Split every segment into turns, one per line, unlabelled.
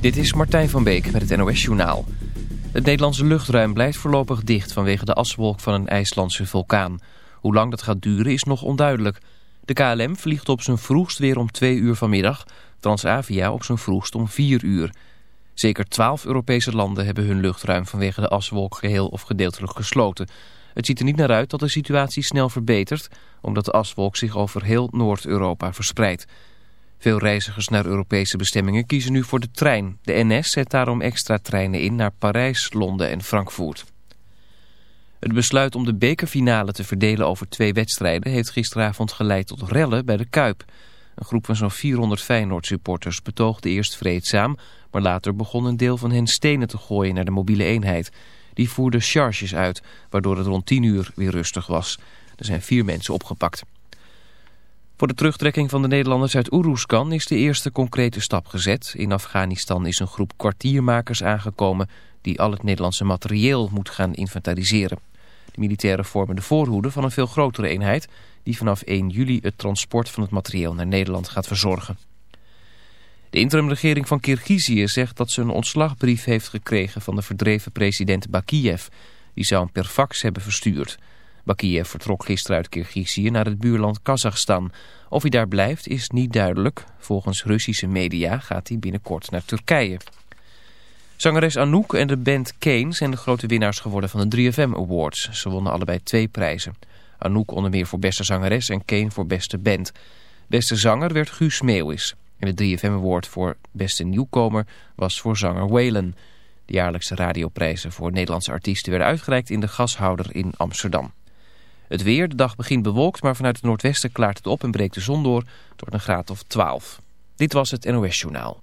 Dit is Martijn van Beek met het NOS-journaal. Het Nederlandse luchtruim blijft voorlopig dicht vanwege de aswolk van een IJslandse vulkaan. Hoe lang dat gaat duren is nog onduidelijk. De KLM vliegt op zijn vroegst weer om twee uur vanmiddag. Transavia op zijn vroegst om vier uur. Zeker twaalf Europese landen hebben hun luchtruim vanwege de aswolk geheel of gedeeltelijk gesloten. Het ziet er niet naar uit dat de situatie snel verbetert, omdat de aswolk zich over heel Noord-Europa verspreidt. Veel reizigers naar Europese bestemmingen kiezen nu voor de trein. De NS zet daarom extra treinen in naar Parijs, Londen en Frankfurt. Het besluit om de bekerfinale te verdelen over twee wedstrijden... heeft gisteravond geleid tot rellen bij de Kuip. Een groep van zo'n 400 Feyenoord-supporters betoogde eerst vreedzaam... maar later begon een deel van hen stenen te gooien naar de mobiele eenheid. Die voerde charges uit, waardoor het rond 10 uur weer rustig was. Er zijn vier mensen opgepakt. Voor de terugtrekking van de Nederlanders uit Oeroeskan is de eerste concrete stap gezet. In Afghanistan is een groep kwartiermakers aangekomen die al het Nederlandse materieel moet gaan inventariseren. De militairen vormen de voorhoede van een veel grotere eenheid die vanaf 1 juli het transport van het materieel naar Nederland gaat verzorgen. De interimregering van Kirgizië zegt dat ze een ontslagbrief heeft gekregen van de verdreven president Bakiev. Die zou hem per fax hebben verstuurd. Bakiev vertrok gisteren uit Kirgizië naar het buurland Kazachstan. Of hij daar blijft is niet duidelijk. Volgens Russische media gaat hij binnenkort naar Turkije. Zangeres Anouk en de band Kane zijn de grote winnaars geworden van de 3FM Awards. Ze wonnen allebei twee prijzen. Anouk onder meer voor beste zangeres en Kane voor beste band. Beste zanger werd Guus Meeuwis. En de 3FM Award voor beste nieuwkomer was voor zanger Waylon. De jaarlijkse radioprijzen voor Nederlandse artiesten werden uitgereikt in de gashouder in Amsterdam. Het weer, de dag begint bewolkt, maar vanuit het noordwesten klaart het op en breekt de zon door door een graad of 12. Dit was het NOS Journaal.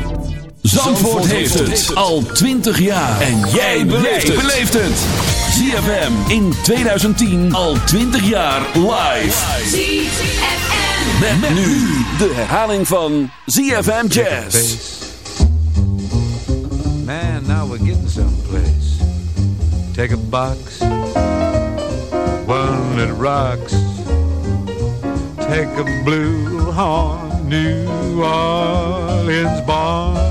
Zandvoort heeft het al 20 jaar. En jij beleeft het. ZFM in 2010 al 20 jaar live.
ZFM.
Met, nu de herhaling van ZFM Jazz.
Man, now we're getting someplace. Take a box, one that rocks. Take a blue horn, New Orleans barn.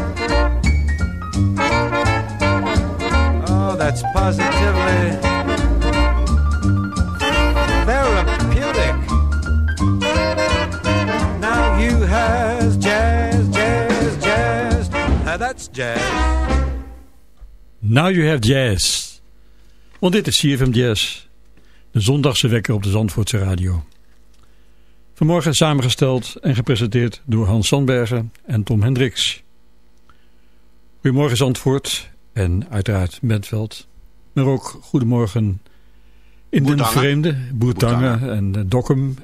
That's therapeutic. Now you has jazz, jazz, jazz. Now that's jazz.
Now You Have Jazz. Want dit is CFM Jazz. De zondagse wekker op de Zandvoortse radio. Vanmorgen samengesteld en gepresenteerd door Hans Sandbergen en Tom Hendricks. Goedemorgen Zandvoort en uiteraard Bentveld. Maar ook goedemorgen in de vreemde. Boertangen en uh, Dokkum.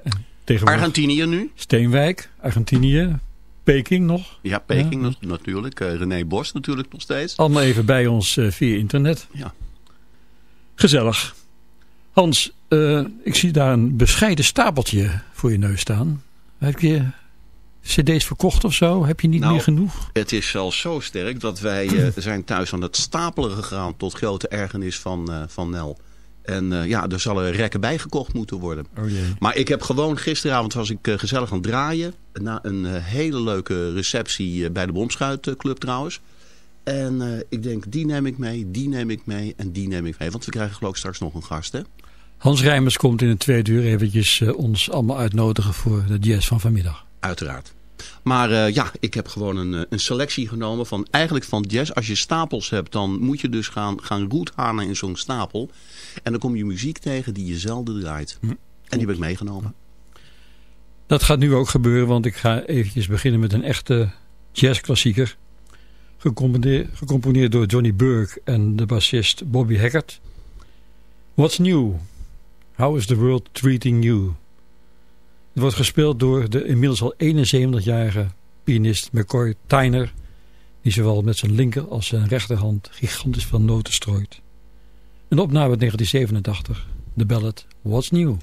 En
Argentinië nu?
Steenwijk, Argentinië. Peking nog.
Ja, Peking ja. natuurlijk. Uh, René Bos natuurlijk nog steeds.
Allemaal even bij ons uh, via internet.
Ja.
Gezellig. Hans, ik zie daar een bescheiden stapeltje voor je neus staan. Heb je cd's verkocht of zo? Heb je niet
nou,
meer genoeg?
Het is zelfs zo sterk dat wij uh, zijn thuis aan het stapelen gegaan tot grote ergernis van, uh, van Nel. En uh, ja, er zal er rekken bijgekocht moeten worden.
Oh jee.
Maar ik heb gewoon, gisteravond was ik gezellig aan het draaien. Na een hele leuke receptie bij de Bomschuitclub trouwens. En ik denk, die neem ik mee, die neem ik mee en die neem ik mee. Want we krijgen geloof ik straks nog een gast, hè?
Hans Rijmers komt in het tweede uur eventjes ons allemaal uitnodigen voor de jazz van vanmiddag.
Uiteraard. Maar uh, ja, ik heb gewoon een, een selectie genomen van eigenlijk van jazz. Als je stapels hebt, dan moet je dus gaan, gaan roethanen in zo'n stapel. En dan kom je muziek tegen die je zelden draait. Hm. En die heb ik meegenomen.
Dat gaat nu ook gebeuren, want ik ga eventjes beginnen met een echte jazzklassieker. Gecomponeerd, gecomponeerd door Johnny Burke en de bassist Bobby Hackett. What's New? How is the World Treating You? Het wordt gespeeld door de inmiddels al 71-jarige pianist McCoy Tyner, die zowel met zijn linker als zijn rechterhand gigantisch veel noten strooit. Een opname uit 1987, de ballad What's New?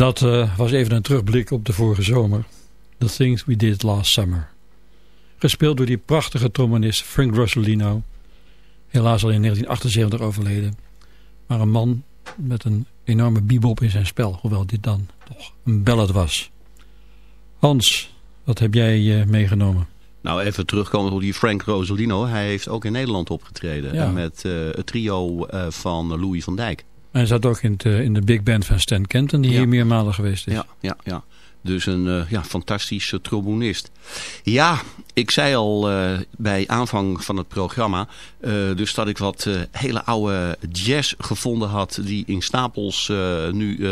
Dat eh, was even een terugblik op de vorige zomer. The Things We Did Last Summer. Gespeeld door die prachtige trombonist Frank Rosolino. Helaas al in 1978 overleden. Maar een man met een enorme bebop in zijn spel. Hoewel dit dan toch een ballad was. Hans, wat heb jij eh, meegenomen?
Nou, even terugkomen op die Frank Rosolino. Hij heeft ook in Nederland opgetreden.
Ja.
Met eh, het trio van Louis van Dijk.
Hij zat ook in, het, eh, in de big band van Stan Kenton, die
Ja.
hier meermalen geweest is.
Ja, ja, ja. Dus een uh, ja, fantastische trombonist. Ja, ik zei al uh, bij aanvang van het programma... Uh, dus dat ik wat hele oude jazz gevonden had... die in stapels nu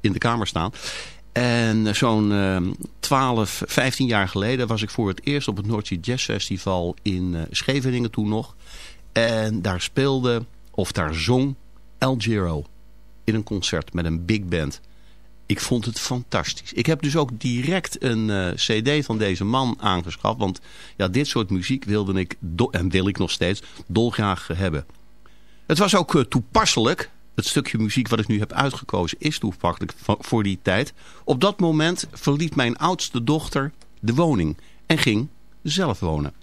in de kamer staan. En zo'n 12, 15 jaar geleden was ik voor het eerst op het Noordzee Jazz Festival in Scheveningen toen nog. En daar speelde, of daar zong El Giro in een concert met een big band. Ik vond het fantastisch. Ik heb dus ook direct een uh, cd van deze man aangeschaft. Want ja, dit soort muziek wilde ik, en wil ik nog steeds, dolgraag hebben. Het was ook uh, toepasselijk. Het stukje muziek wat ik nu heb uitgekozen is toepasselijk voor die tijd. Op dat moment verliet mijn oudste dochter de woning en ging zelf wonen.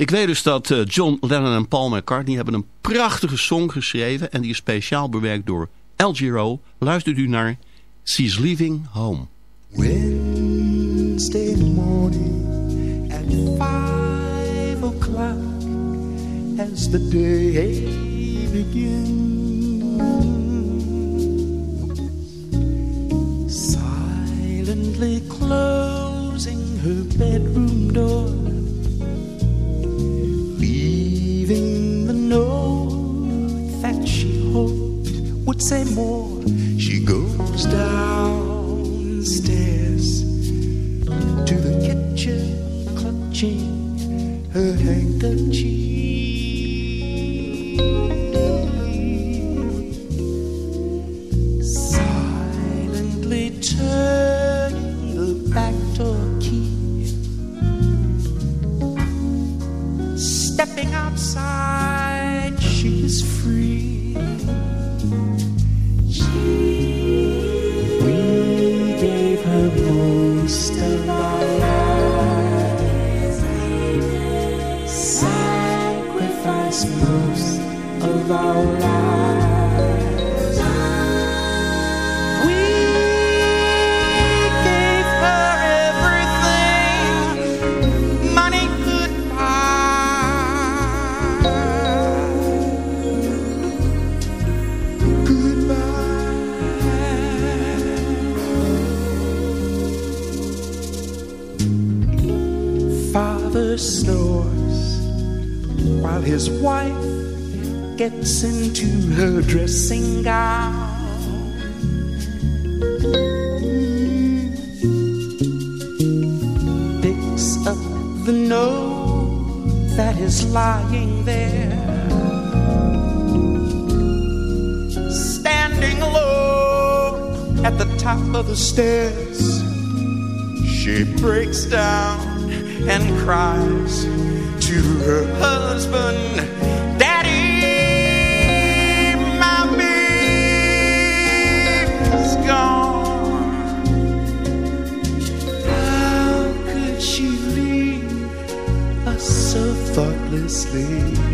Ik weet dus dat uh, John Lennon en Paul McCartney hebben een prachtige song geschreven. En die is speciaal bewerkt door El Giro. Luistert u naar She's Leaving Home.
Wednesday morning at five o'clock as the day begins. Silently closing her bedroom door, say more. She goes downstairs to the kitchen, clutching her handkerchief. Silently turning the back door key, stepping outside, the stairs, she breaks down and cries to her husband, Daddy, my baby's gone. How could she leave us so thoughtlessly?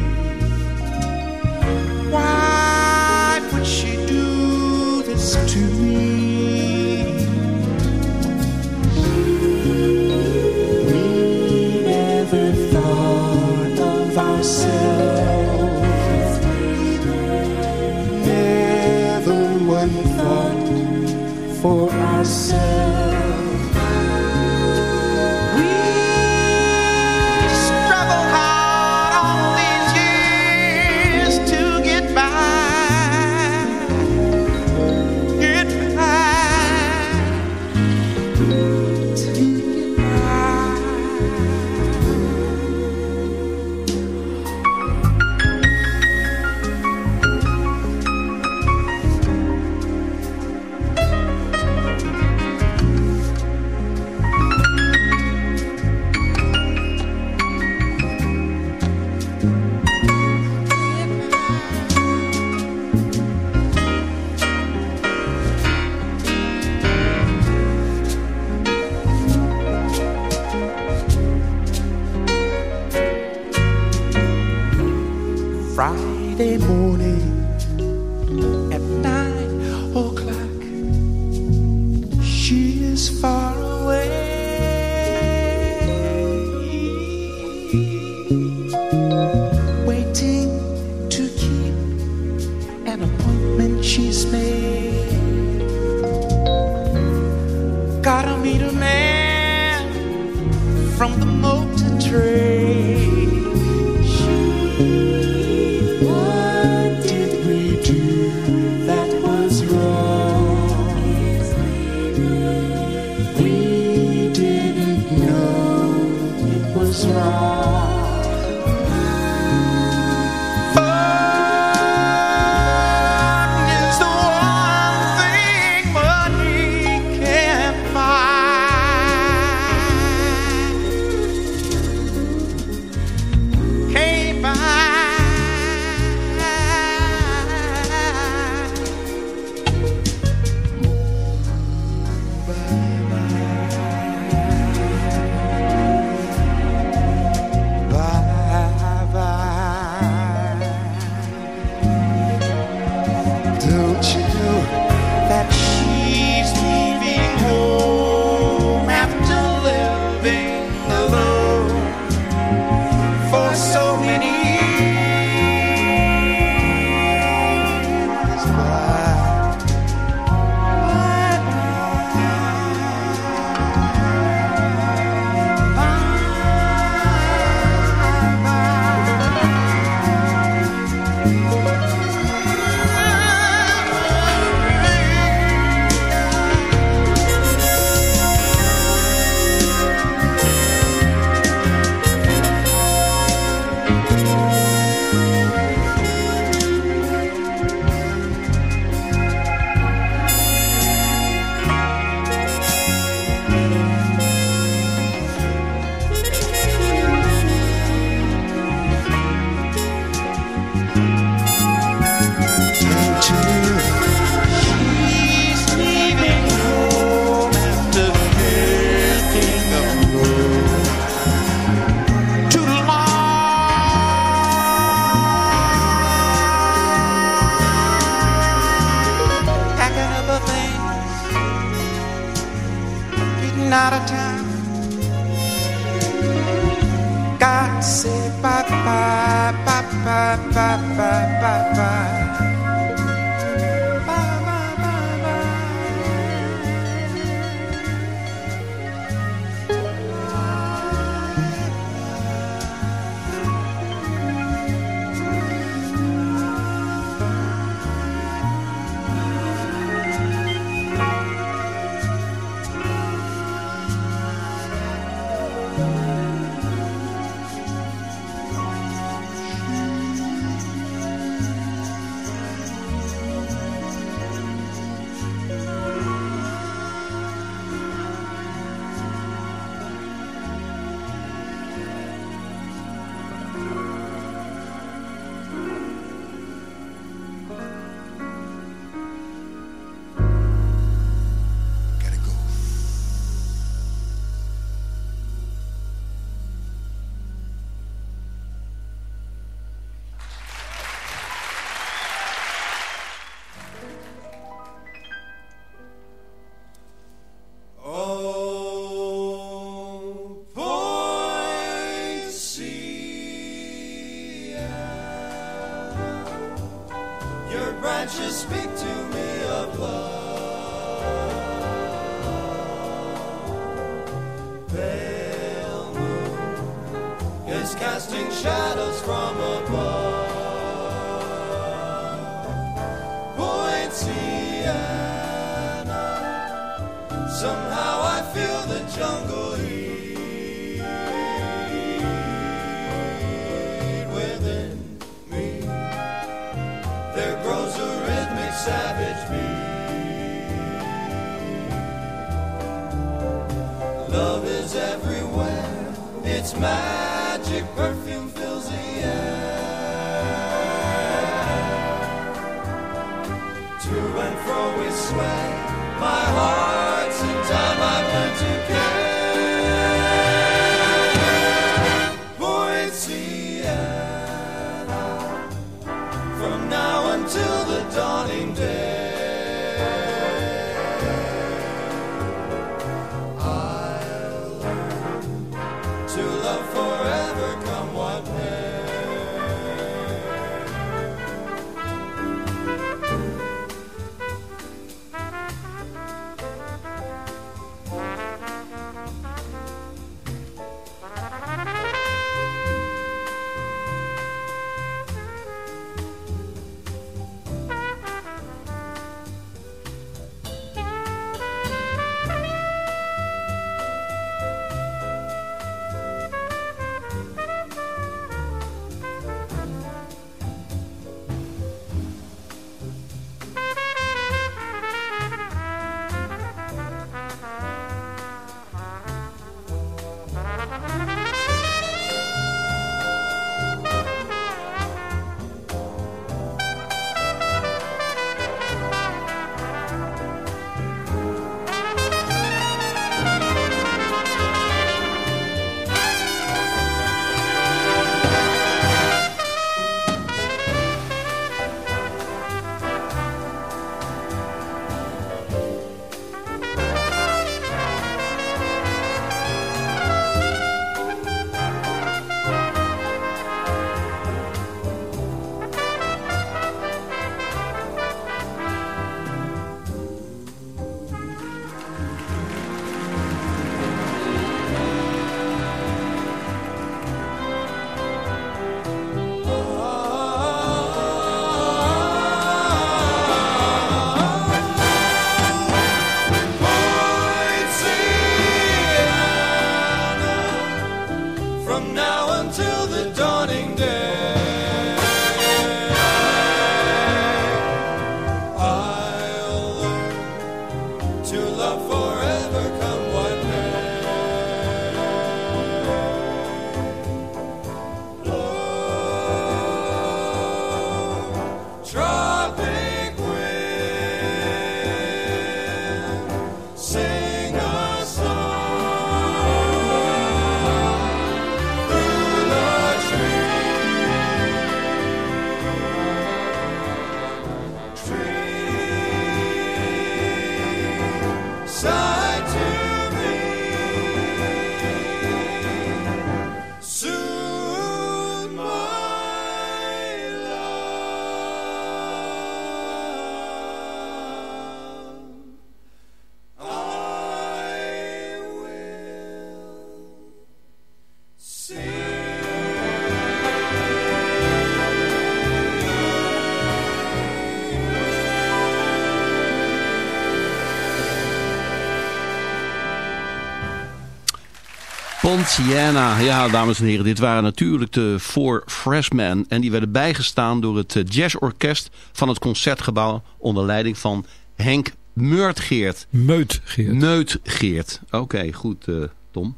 Ponciana, ja dames en heren, dit waren natuurlijk de Four Freshmen. En die werden bijgestaan door het eh, jazzorkest van het Concertgebouw onder leiding van Henk Meurtgeert.
Meutgeert.
Meutgeert. Oké, goed uh, Tom.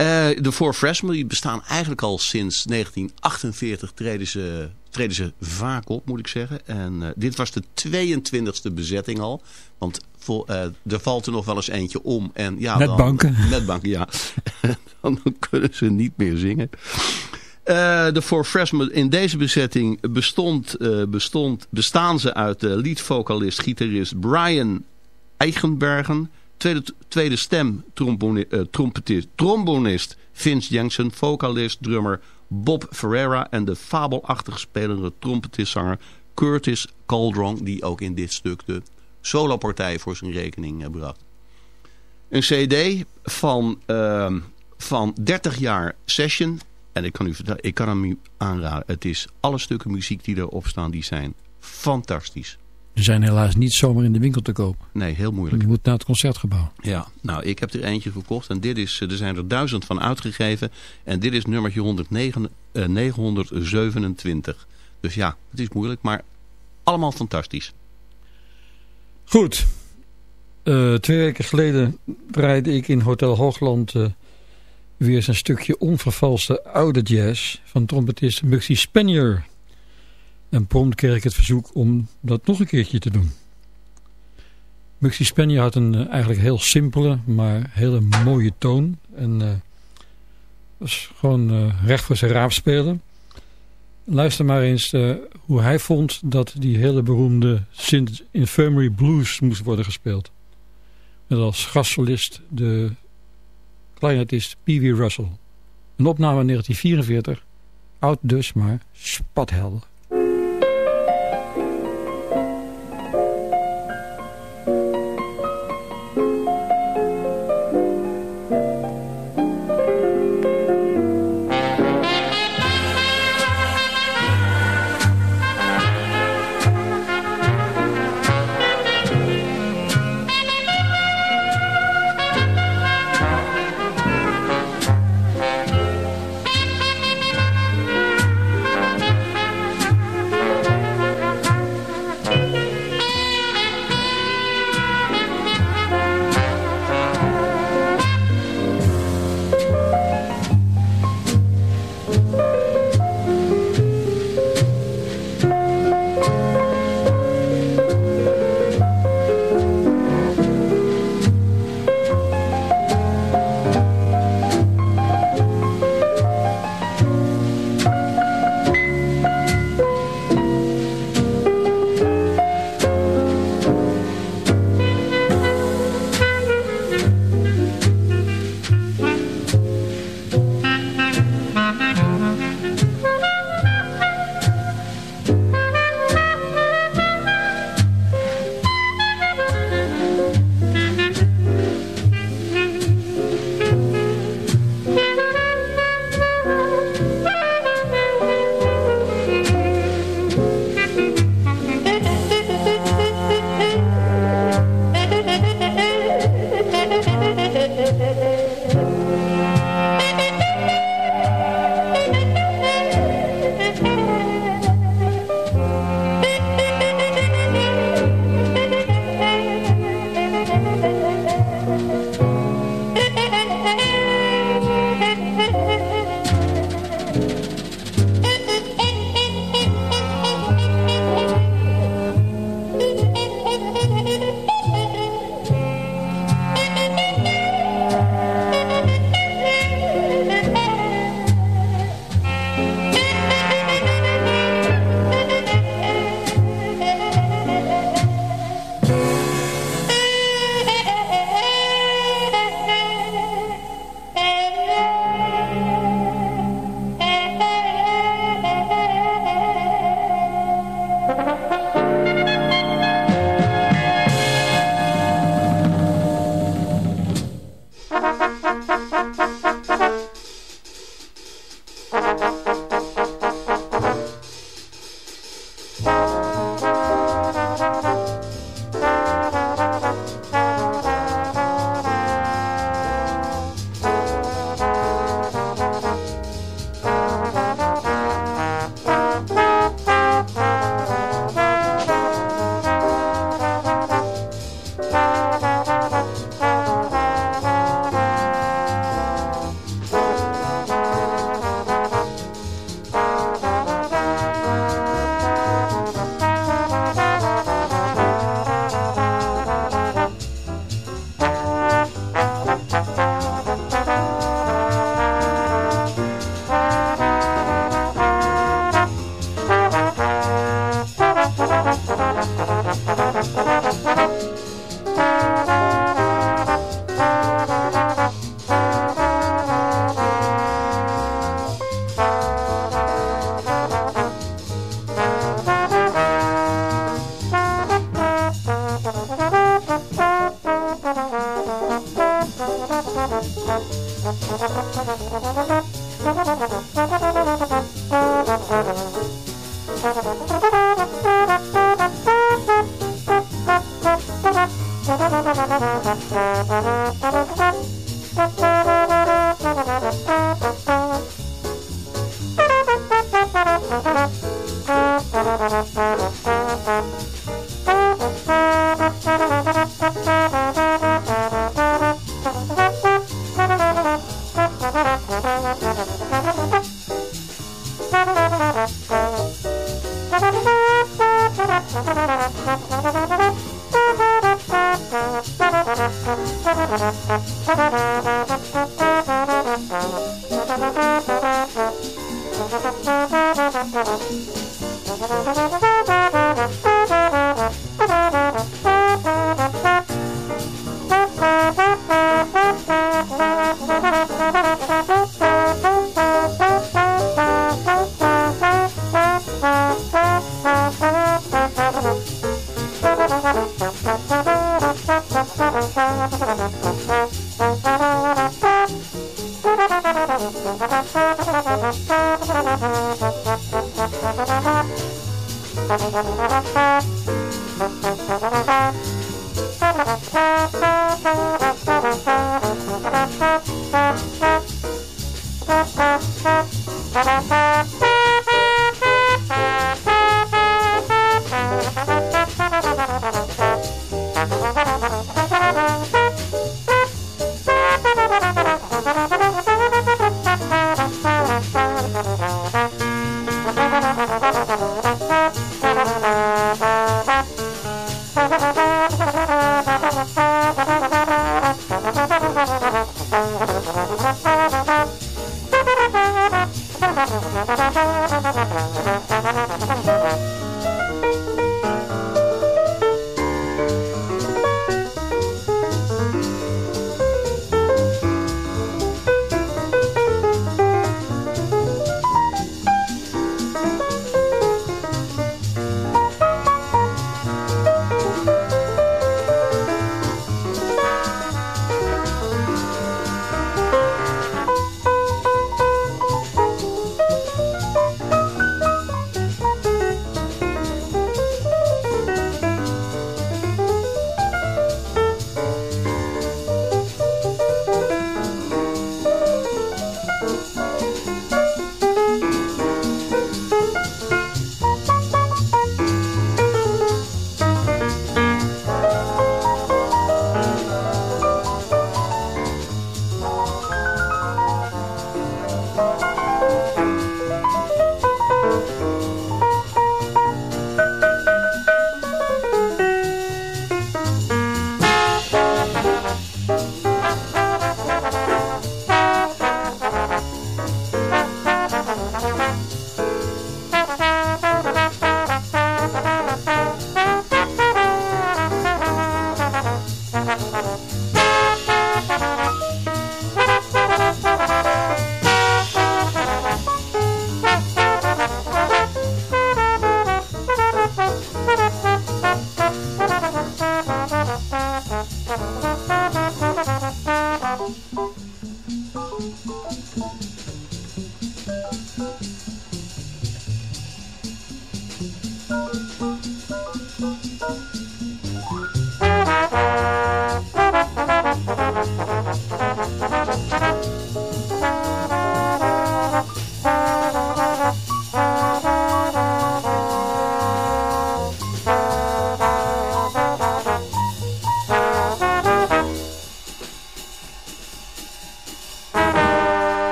Uh, de Four Freshmen bestaan eigenlijk al sinds 1948 treden ze, treden ze vaak op, moet ik zeggen. En uh, dit was de 22e bezetting al. Want uh, er valt er nog wel eens eentje om. En, ja,
met
dan,
banken.
Met banken, ja. dan kunnen ze niet meer zingen. Uh, de Four Freshmen in deze bezetting bestond, uh, bestond, bestaan ze uit de leadvocalist, gitarist Brian Eigenbergen. Tweede, tweede stem uh, trompetist, trombonist Vince Jensen. Vocalist, drummer Bob Ferreira. En de fabelachtig spelende trompetistzanger Curtis Caldron. Die ook in dit stuk de solopartij voor zijn rekening uh, bracht. Een cd van, uh, van 30 jaar session. En ik kan u ik kan hem aanraden. Het is alle stukken muziek die erop staan, die zijn fantastisch.
Ze zijn helaas niet zomaar in de winkel te kopen.
Nee, heel moeilijk.
Je moet naar het concertgebouw.
Ja, nou ik heb er eentje gekocht. En dit is, er zijn er duizend van uitgegeven. En dit is nummertje 109, uh, 927. Dus ja, het is moeilijk, maar allemaal fantastisch.
Goed. Uh, twee weken geleden draaide ik in Hotel Hoogland uh, weer eens een stukje onvervalste oude jazz van trompetist Muxie Spanier. En prompt kreeg ik het verzoek om dat nog een keertje te doen. Muxie Spanier had een uh, eigenlijk heel simpele, maar hele mooie toon. En was gewoon recht voor zijn raap spelen. Luister maar eens uh, hoe hij vond dat die hele beroemde Synth Infirmary Blues moest worden gespeeld. Met als gastsolist de clarinetist Pee Wee Russell. Een opname in 1944, oud dus, maar spathelder. Música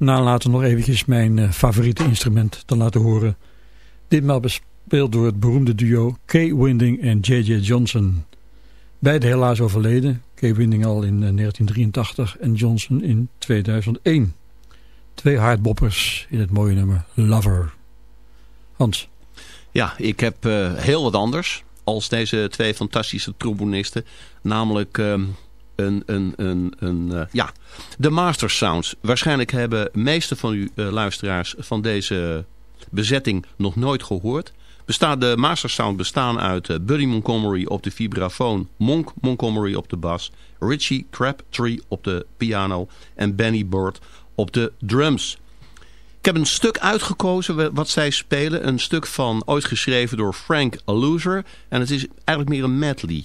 het niet nalaten nog eventjes mijn eh, favoriete instrument te laten horen. Ditmaal bespeeld door het beroemde duo Kay Winding en J.J. Johnson. Beide helaas overleden. Kay Winding al in eh, 1983 en Johnson in 2001. Twee hardboppers in het mooie nummer Lover. Hans.
Ja, ik heb eh, heel wat anders als deze twee fantastische trombonisten. Namelijk ehm, een, een, een, een, eh, ja, de Master Sounds. Waarschijnlijk hebben meeste van u eh, luisteraars van deze bezetting nog nooit gehoord. Bestaat, de Master Sound bestaan uit eh, Buddy Montgomery op de vibrafoon, Monk Montgomery op de bas, Richie Crabtree op de piano en Benny Bird op de drums. Ik heb een stuk uitgekozen wat zij spelen. Een stuk van ooit geschreven door Frank Loser. En het is eigenlijk meer een medley.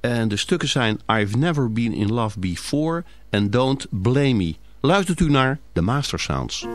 En de stukken zijn I've Never Been In Love Before en Don't Blame Me. Luistert u naar de Master Sounds.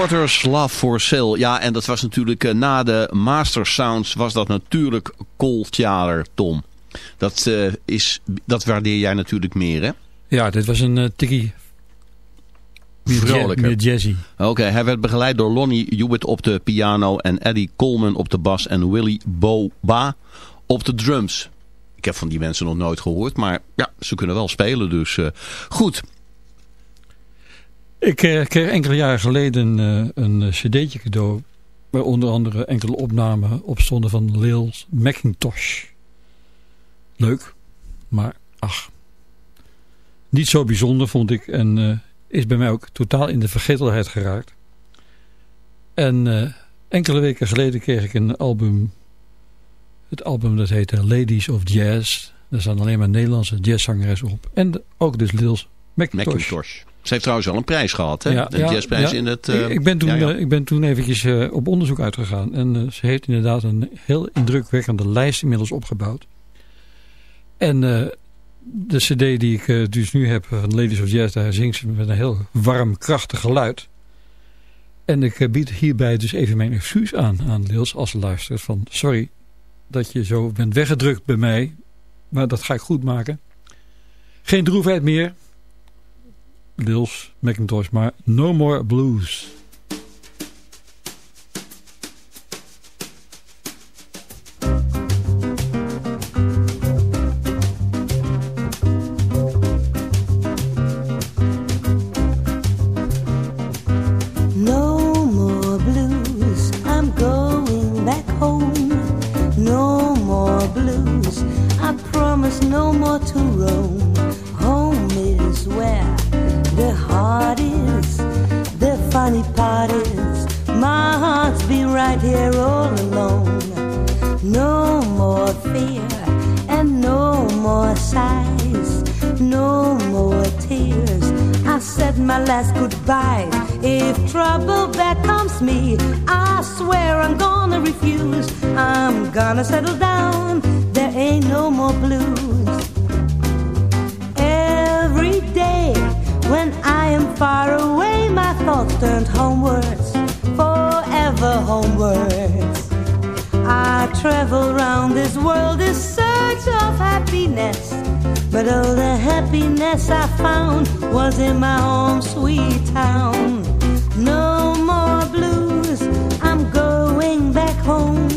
Porter's Love for Sale. Ja, en dat was natuurlijk eh, na de Master Sounds was dat natuurlijk Cold Tom. Dat, eh, is, dat waardeer jij natuurlijk meer, hè?
Ja, dit was een uh, tikkie
Vrolijker.
meer jazzy.
Oké, hij werd begeleid door Lonnie Hewitt op de piano en Eddie Coleman op de bas en Willy Boba op de drums. Ik heb van die mensen nog nooit gehoord, maar ja, ze kunnen wel spelen, dus goed.
Ik kreeg enkele jaren geleden eh, een eh, cd'tje cadeau. Waar onder andere enkele opnamen op stonden van Lil Macintosh. Leuk, maar ach. Niet zo bijzonder vond ik en eh, is bij mij ook totaal in de vergetelheid geraakt. En enkele weken geleden kreeg ik een album. Het album dat heette Ladies of Jazz. Daar staan alleen maar Nederlandse jazzzangeres op. En ook dus Lil Macintosh.
Macintosh. Ze heeft trouwens al een prijs gehad, hè?
Ja,
de
ja,
jazzprijs
ja.
in het... eh,
ik, ben toen,
ja, ja.
eh, ik ben toen eventjes eh, op onderzoek uitgegaan. En eh, ze heeft inderdaad een heel indrukwekkende lijst inmiddels opgebouwd. En eh, de cd die ik eh, dus nu heb van Ladies of Jazz, daar zingt ze met een heel warm, krachtig geluid. En ik eh, bied hierbij dus even mijn excuus aan, aan Lils als ze luistert. Van sorry dat je zo bent weggedrukt bij mij, maar dat ga ik goed maken. Geen droefheid meer. Lils Macintosh, maar No More Blues.
Trouble becomes me, I swear I'm gonna refuse. I'm gonna settle down. There ain't no more blues. Every day when I am far away, my thoughts turned homewards, forever homewards. I travel round this world in search of happiness. But all the happiness I found was in my home sweet town. No more blues, I'm going back home.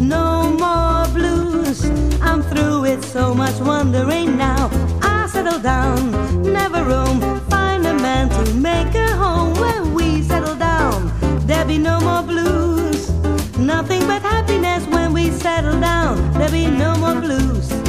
No more blues, I'm through with so much wondering now. I settle down, never roam, find a man to make a home. When we settle down, there'll be no more blues. Nothing but happiness when we settle down. There'll be no more blues.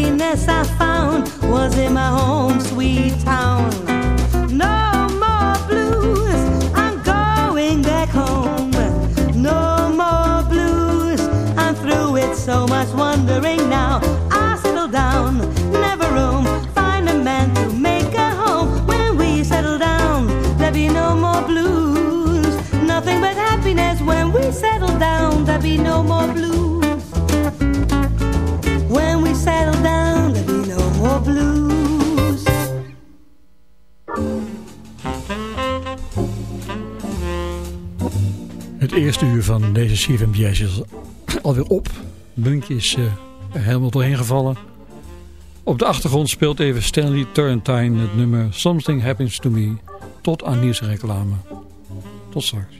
Happiness I found was in my home sweet town. No more blues, I'm going back home. No more blues, I'm through with so much wondering now. I settle down, never roam, find a man to make a home. When we settle down, there'll be no more blues. Nothing but happiness when we settle down, there'll be no more blues.
Eerste uur van deze CFM Jazz is alweer op. Bunkje is er helemaal doorheen gevallen. Op de achtergrond speelt even Stanley Turrentine het nummer Something Happens to Me tot aan nieuwsreclame. Tot straks.